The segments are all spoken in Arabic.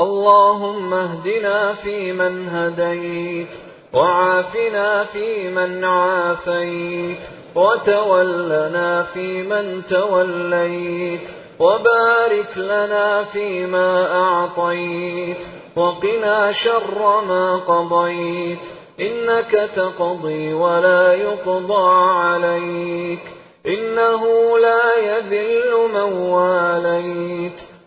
اللهم اهدنا فيمن هديت وعافنا فيمن عافيت وتولنا فيمن توليت وبارك لنا فيما أعطيت وقنا شر ما قضيت إنك تقضي ولا يقضى عليك إنه لا يذل من واليت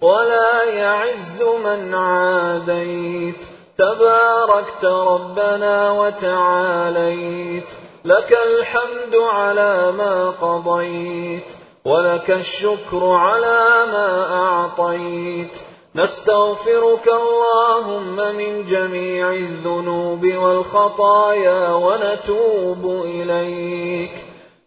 ولا يعز من عاديت تباركت ربنا وتعاليت لك الحمد على ما قضيت ولك الشكر على ما اعطيت نستغفرك اللهم من جميع الذنوب والخطايا ونتوب اليك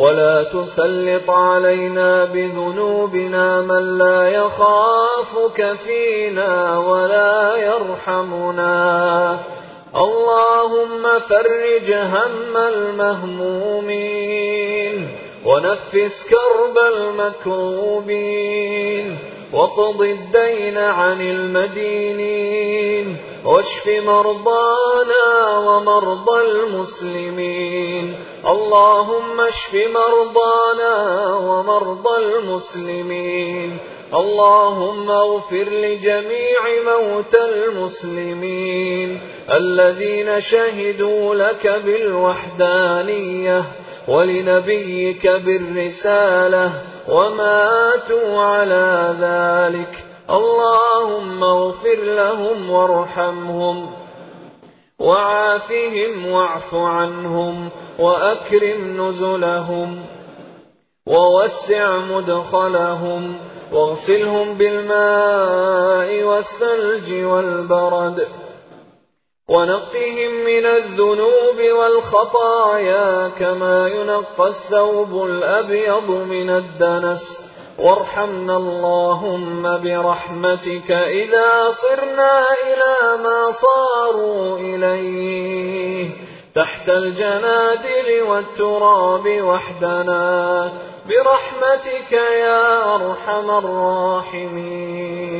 ولا تسلط علينا بذنوبنا من لا يخافك فينا ولا يرحمنا اللهم فرج هم المهمومين ونفس كرب المكروبين واقض الدين عن المدينين واشف مرضانا ومرضى المسلمين. اللهم اشف مرضانا ومرضى المسلمين. اللهم اغفر لجميع موتى المسلمين. الذين شهدوا لك بالوحدانية ولنبيك بالرسالة وماتوا على ذلك. اللهم اغفر لهم وارحمهم وعافهم واعف عنهم وأكرم نزلهم ووسع مدخلهم واغسلهم بالماء والثلج والبرد. ونقهم من الذنوب والخطايا كما ينقى الثوب الأبيض من الدنس. وارحمنا اللهم برحمتك إذا صرنا إلى ما صاروا إليه. تحت الجنادل والتراب وحدنا. برحمتك يا أرحم الراحمين.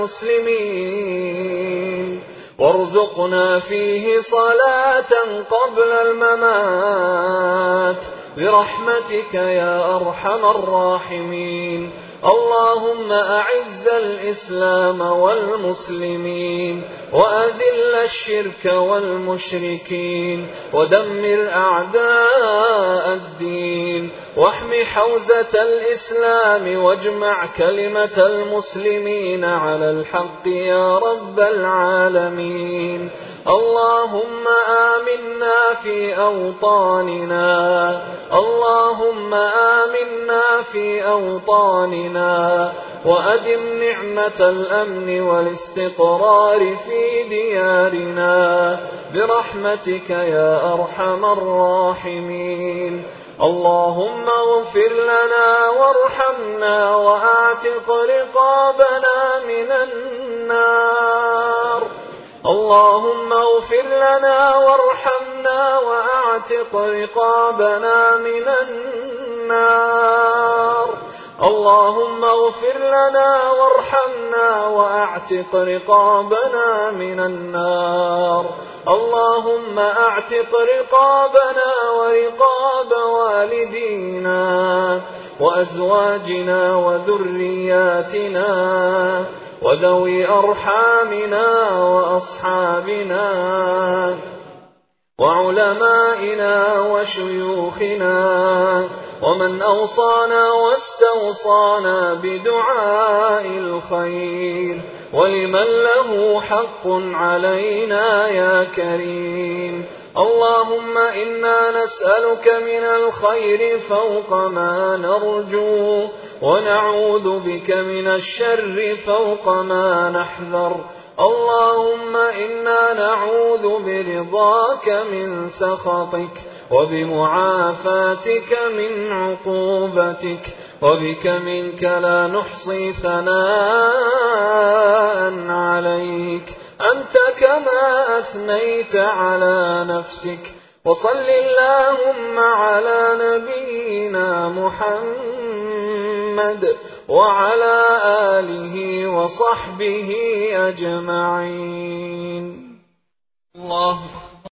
المسلمين. وارزقنا فيه صلاة قبل الممات. برحمتك يا أرحم الراحمين. اللهم أعز الإسلام والمسلمين. وأذل الشرك والمشركين. ودمر الدين واحم حوزة الإسلام واجمع كلمة المسلمين على الحق يا رب العالمين. اللهم آمنا في أوطاننا. اللهم آمنا في أوطاننا. وأدم نعمة الأمن والاستقرار في ديارنا. برحمتك يا أرحم الراحمين. اللهم اغفر لنا وارحمنا وأعتق رقابنا من النار. اللهم اغفر لنا وارحمنا وأعتق رقابنا من النار. اللهم اغفر لنا وارحمنا وأعتق رقابنا من النار. اللهم أعتق رقابنا ورقاب والدينا وأزواجنا وذرياتنا وذوي أرحامنا وأصحابنا وعلمائنا وشيوخنا ومن أوصانا واستوصانا بدعاء الخير ولمن له حق علينا يا كريم. اللهم إنا نسألك من الخير فوق ما نرجو ونعوذ بك من الشر فوق ما نحذر. اللهم إنا نعوذ برضاك من سخطك وبمعافاتك من عقوبتك وبك منك لا نحصي ثناء عليك. أنت كما أثنيت على نفسك وصل اللهم على نبينا محمد وعلى آله وصحبه أجمعين. الله